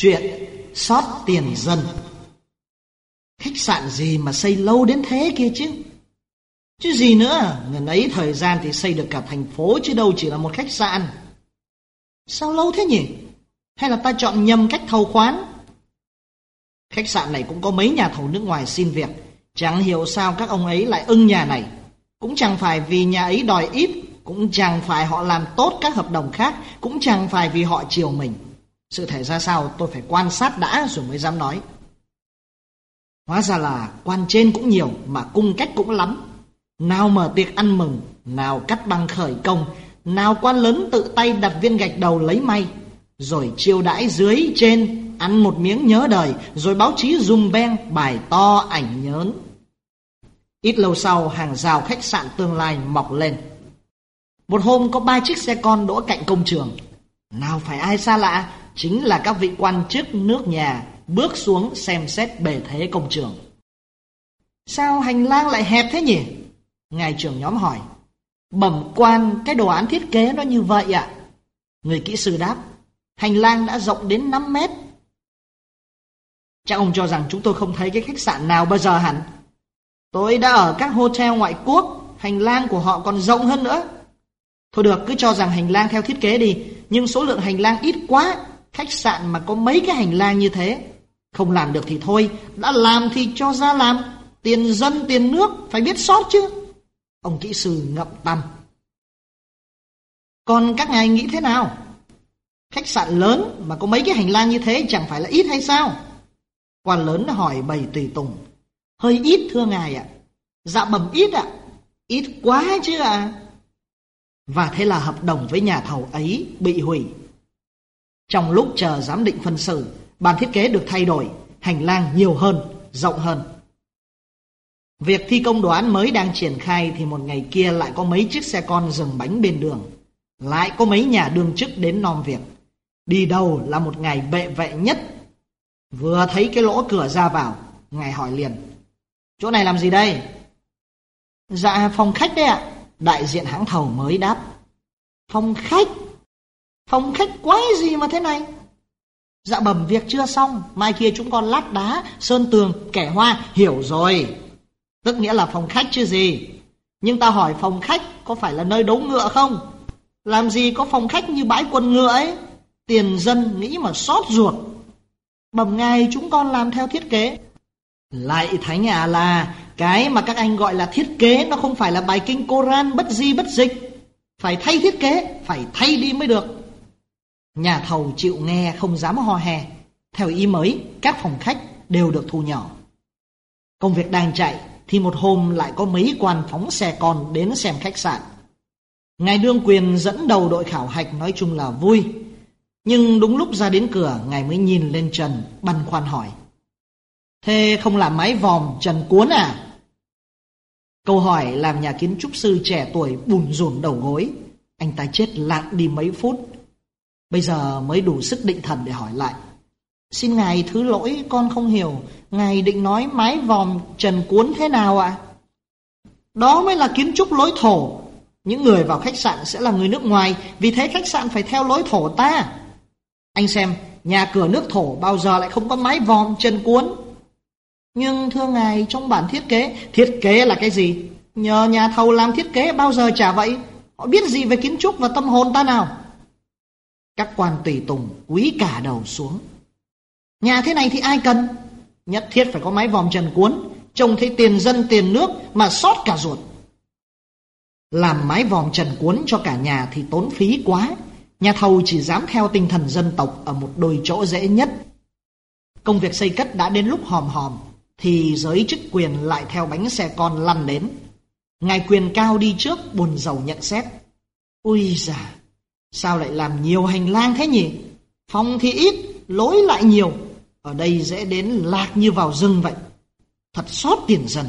Chuyện sót tiền dân. Khách sạn gì mà xây lâu đến thế kia chứ? Chứ gì nữa, Ngần ấy thời gian thì xây được cả thành phố Chứ đâu chỉ là một khách sạn. Sao lâu thế nhỉ? Hay là ta chọn nhầm cách thầu khoán? Khách sạn này cũng có mấy nhà thầu nước ngoài xin việc. Chẳng hiểu sao các ông ấy lại ưng nhà này. Cũng chẳng phải vì nhà ấy đòi ít, Cũng chẳng phải họ làm tốt các hợp đồng khác, Cũng chẳng phải vì họ chiều mình sự thể ra sao tôi phải quan sát đã rồi mới dám nói. Hóa ra là quan trên cũng nhiều mà cung cách cũng lắm. Nào mở tiệc ăn mừng, nào cắt băng khởi công, nào quan lớn tự tay đặt viên gạch đầu lấy may, rồi chiêu đãi dưới trên, ăn một miếng nhớ đời, rồi báo chí dùng beng bài to ảnh nhớn. Ít lâu sau, hàng rào khách sạn tương lai mọc lên. Một hôm có ba chiếc xe con đỗ cạnh công trường. Nào phải ai xa lạ, chính là các vị quan chức nước nhà bước xuống xem xét bề thế công trường. Sao hành lang lại hẹp thế nhỉ? Ngài trưởng nhóm hỏi. Bẩm quan cái đồ án thiết kế nó như vậy ạ. Người kỹ sư đáp. Hành lang đã rộng đến 5 mét. Chắc ông cho rằng chúng tôi không thấy cái khách sạn nào bao giờ hẳn. Tôi đã ở các hotel ngoại quốc, hành lang của họ còn rộng hơn nữa. Thôi được, cứ cho rằng hành lang theo thiết kế đi, nhưng số lượng hành lang ít quá, khách sạn mà có mấy cái hành lang như thế. Không làm được thì thôi, đã làm thì cho ra làm. Tiền dân, tiền nước, phải biết sót chứ. Ông kỹ sư ngậm tâm. Còn các ngài nghĩ thế nào? Khách sạn lớn mà có mấy cái hành lang như thế chẳng phải là ít hay sao? Quan lớn hỏi bầy tùy tùng. Hơi ít thưa ngài ạ. Dạ bẩm ít ạ. Ít quá chứ ạ. Và thế là hợp đồng với nhà thầu ấy bị hủy trong lúc chờ giám định phân xử, bản thiết kế được thay đổi, hành lang nhiều hơn, rộng hơn. Việc thi công đồ án mới đang triển khai thì một ngày kia lại có mấy chiếc xe con dừng bánh bên đường. Lại có mấy nhà đương chức đến nom việc. Đi đâu là một ngày bệ vệ nhất. Vừa thấy cái lỗ cửa ra vào, ngài hỏi liền. Chỗ này làm gì đây? Dạ phòng khách đấy ạ. Đại diện hãng thầu mới đáp. Phòng khách? Phòng khách quái gì mà thế này? Dạ bẩm việc chưa xong, mai kia chúng con lát đá, sơn tường, kẻ hoa, hiểu rồi. Tức nghĩa là phòng khách chứ gì. Nhưng ta hỏi phòng khách có phải là nơi đấu ngựa không? Làm gì có phòng khách như bãi quần ngựa ấy? Tiền dân nghĩ mà xót ruột. Bẩm ngài chúng con làm theo thiết kế. Lại thánh à là cái mà các anh gọi là thiết kế nó không phải là bài kinh Koran bất di bất dịch. Phải thay thiết kế, phải thay đi mới được. Nhà thầu chịu nghe không dám ho hè. Theo ý mới, các phòng khách đều được thu nhỏ. Công việc đang chạy thì một hôm lại có mấy quan phóng xe con đến xem khách sạn. Ngài Đương Quyền dẫn đầu đội khảo hạch nói chung là vui. Nhưng đúng lúc ra đến cửa, Ngài mới nhìn lên Trần, băn khoăn hỏi. Thế không làm mái vòm Trần Cuốn à? Câu hỏi làm nhà kiến trúc sư trẻ tuổi bùn rùn đầu gối. Anh ta chết lặng đi mấy phút Bây giờ mới đủ sức định thần để hỏi lại. Xin Ngài thứ lỗi con không hiểu, Ngài định nói mái vòm trần cuốn thế nào ạ? Đó mới là kiến trúc lối thổ. Những người vào khách sạn sẽ là người nước ngoài, vì thế khách sạn phải theo lối thổ ta. Anh xem, nhà cửa nước thổ bao giờ lại không có mái vòm trần cuốn. Nhưng thưa Ngài, trong bản thiết kế, thiết kế là cái gì? Nhờ nhà thầu làm thiết kế bao giờ chả vậy? Họ biết gì về kiến trúc và tâm hồn ta nào? Các quan tùy tùng quý cả đầu xuống. Nhà thế này thì ai cần? Nhất thiết phải có mái vòm trần cuốn, trông thấy tiền dân tiền nước mà sót cả ruột. Làm mái vòm trần cuốn cho cả nhà thì tốn phí quá. Nhà thầu chỉ dám theo tinh thần dân tộc ở một đôi chỗ dễ nhất. Công việc xây cất đã đến lúc hòm hòm, thì giới chức quyền lại theo bánh xe con lăn đến. Ngài quyền cao đi trước buồn giàu nhận xét. Ui già, sao lại làm nhiều hành lang thế nhỉ? Phòng thì ít, lối lại nhiều. Ở đây dễ đến lạc như vào rừng vậy. Thật xót tiền dần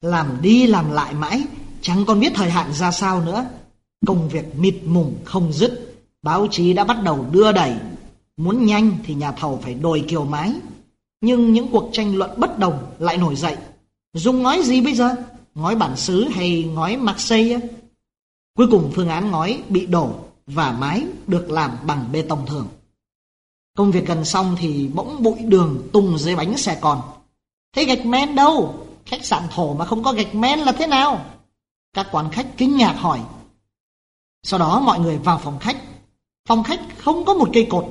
Làm đi làm lại mãi, chẳng còn biết thời hạn ra sao nữa. Công việc mịt mùng không dứt. Báo chí đã bắt đầu đưa đẩy. Muốn nhanh thì nhà thầu phải đồi kiều mái. Nhưng những cuộc tranh luận bất đồng lại nổi dậy. Dùng ngói gì bây giờ? Ngói bản xứ hay ngói Marseille? Cuối cùng phương án ngói bị đổ và mái được làm bằng bê tông thường. Công việc gần xong thì bỗng bụi đường tung dưới bánh xe con. Thế gạch men đâu? Khách sạn thổ mà không có gạch men là thế nào? Các quán khách kinh ngạc hỏi. Sau đó mọi người vào phòng khách. Phòng khách không có một cây cột.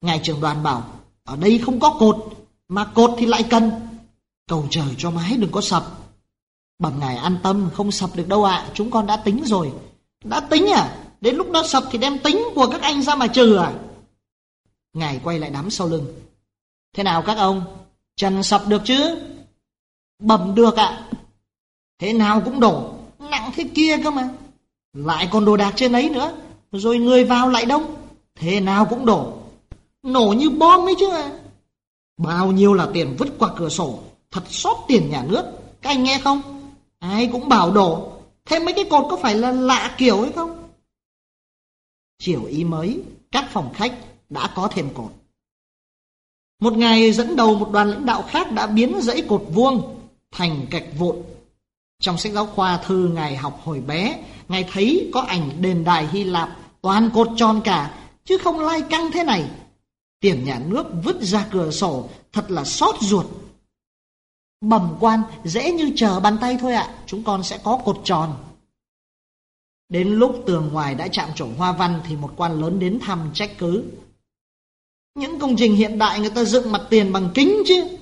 Ngài trưởng đoàn bảo, ở đây không có cột, mà cột thì lại cần. Cầu trời cho mái đừng có sập. Bẩm ngài an tâm, không sập được đâu ạ, chúng con đã tính rồi. Đã tính à? Đến lúc nó sập thì đem tính của các anh ra mà trừ à? Ngài quay lại đám sau lưng. Thế nào các ông? Trần sập được chứ? Bẩm được ạ. Thế nào cũng đổ, nặng thế kia cơ mà. Lại còn đồ đạc trên ấy nữa, rồi người vào lại đông. Thế nào cũng đổ. Nổ như bom ấy chứ à. Bao nhiêu là tiền vứt qua cửa sổ, thật sót tiền nhà nước. Các anh nghe không? Ai cũng bảo đổ. Thế mấy cái cột có phải là lạ kiểu hay không? Chiều ý mới, các phòng khách đã có thêm cột. Một ngày dẫn đầu một đoàn lãnh đạo khác đã biến dãy cột vuông thành gạch vụn. Trong sách giáo khoa thư ngài học hồi bé, ngài thấy có ảnh đền đài Hy Lạp toàn cột tròn cả, chứ không lai căng thế này. Tiền nhà nước vứt ra cửa sổ, thật là xót ruột. Bẩm quan dễ như chờ bàn tay thôi ạ, chúng con sẽ có cột tròn. Đến lúc tường ngoài đã chạm trổ hoa văn thì một quan lớn đến thăm trách cứ. Những công trình hiện đại người ta dựng mặt tiền bằng kính chứ.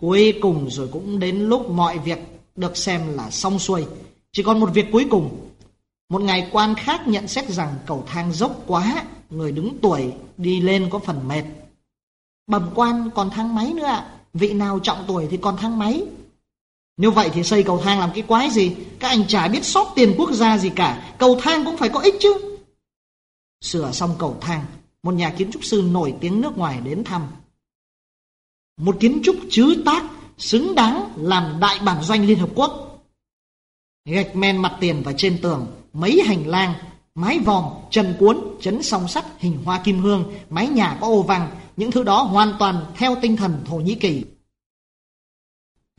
Cuối cùng rồi cũng đến lúc mọi việc được xem là xong xuôi. Chỉ còn một việc cuối cùng. Một ngày quan khác nhận xét rằng cầu thang dốc quá, người đứng tuổi đi lên có phần mệt. Bẩm quan còn thang máy nữa ạ, vị nào trọng tuổi thì còn thang máy. Nếu vậy thì xây cầu thang làm cái quái gì? Các anh chả biết sót tiền quốc gia gì cả, cầu thang cũng phải có ích chứ. Sửa xong cầu thang, một nhà kiến trúc sư nổi tiếng nước ngoài đến thăm. Một kiến trúc chứ tác, xứng đáng làm đại bản doanh Liên Hợp Quốc. Gạch men mặt tiền và trên tường, mấy hành lang, mái vòm, trần cuốn, chấn song sắt, hình hoa kim hương, mái nhà có ô vàng, những thứ đó hoàn toàn theo tinh thần Thổ Nhĩ Kỳ.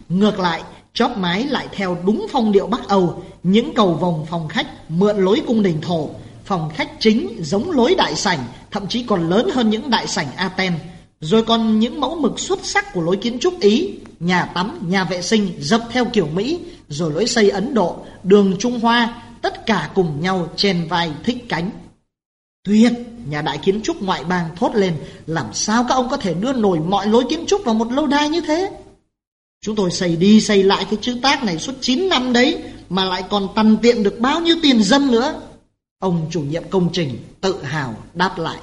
Ngược lại, chóp mái lại theo đúng phong điệu Bắc Âu, những cầu vòng phòng khách mượn lối cung đình thổ, phòng khách chính giống lối đại sảnh, thậm chí còn lớn hơn những đại sảnh Athens. Rồi còn những mẫu mực xuất sắc của lối kiến trúc Ý, nhà tắm, nhà vệ sinh dập theo kiểu Mỹ, rồi lối xây Ấn Độ, đường Trung Hoa, tất cả cùng nhau trên vai thích cánh. Tuyệt, nhà đại kiến trúc ngoại bang thốt lên, làm sao các ông có thể đưa nổi mọi lối kiến trúc vào một lâu đài như thế? Chúng tôi xây đi xây lại cái chữ tác này suốt 9 năm đấy, mà lại còn tằn tiện được bao nhiêu tiền dân nữa. Ông chủ nhiệm công trình tự hào đáp lại.